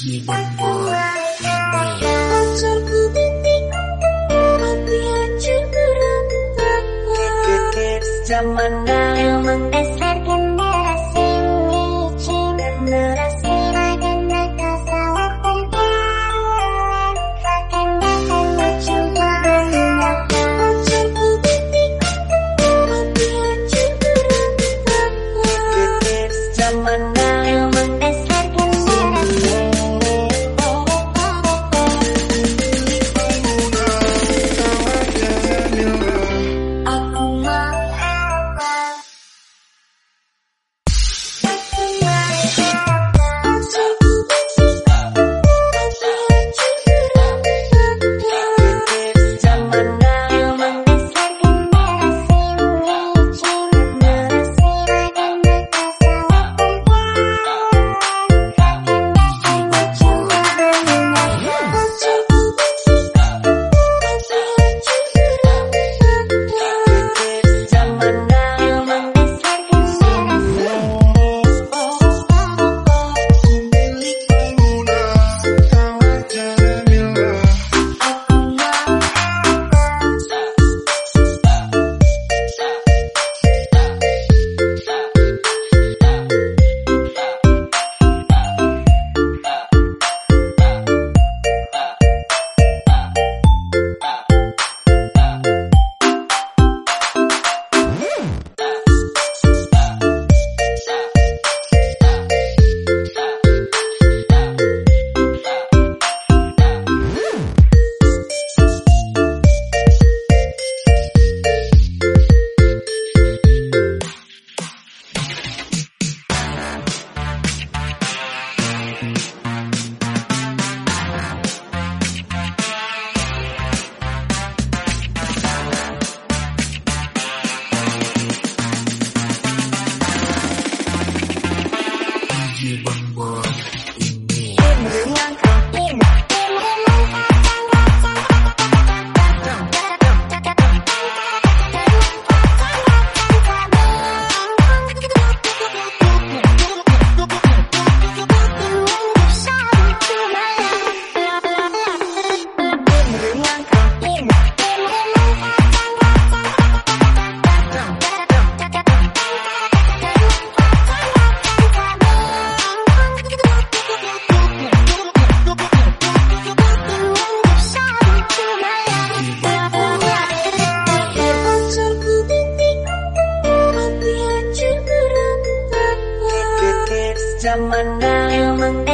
Tapi hancur berantakan Kids zaman now zaman now